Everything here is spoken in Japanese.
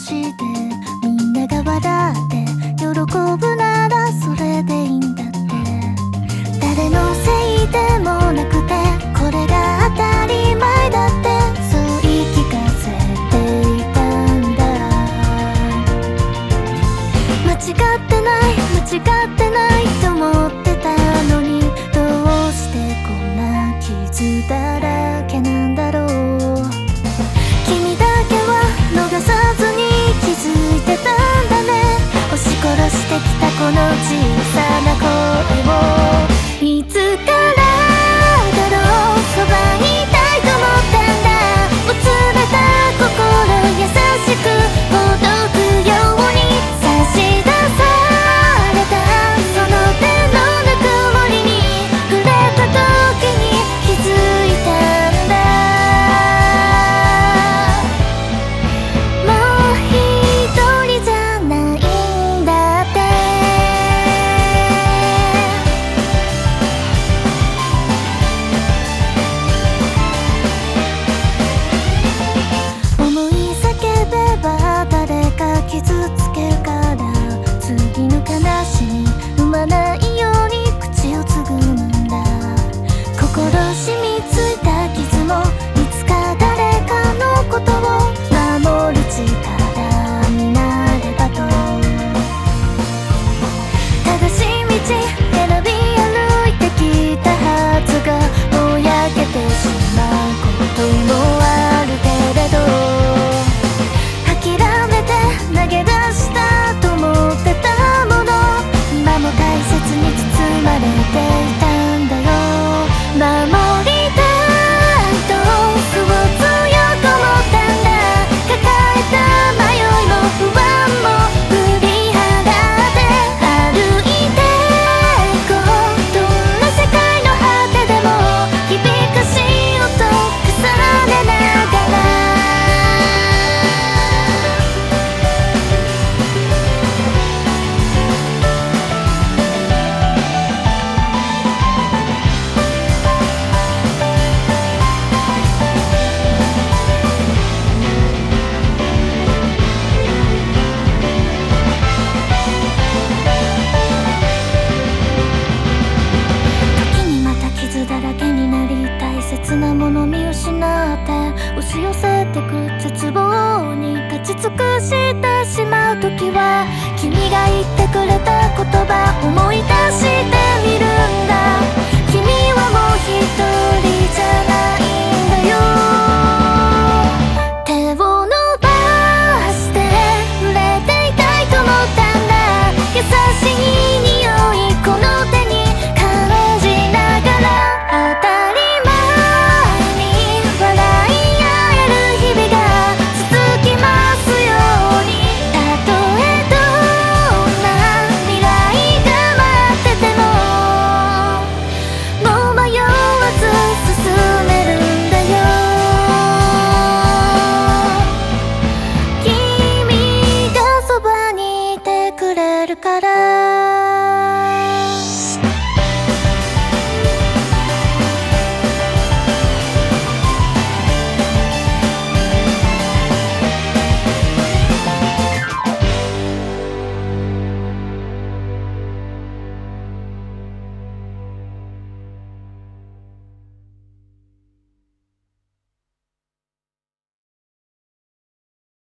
して物見失って押し寄せてく絶望に立ち尽くしてしまう時は君が言ってくれた言葉思い出してみるんだ。君はもう一人じゃない。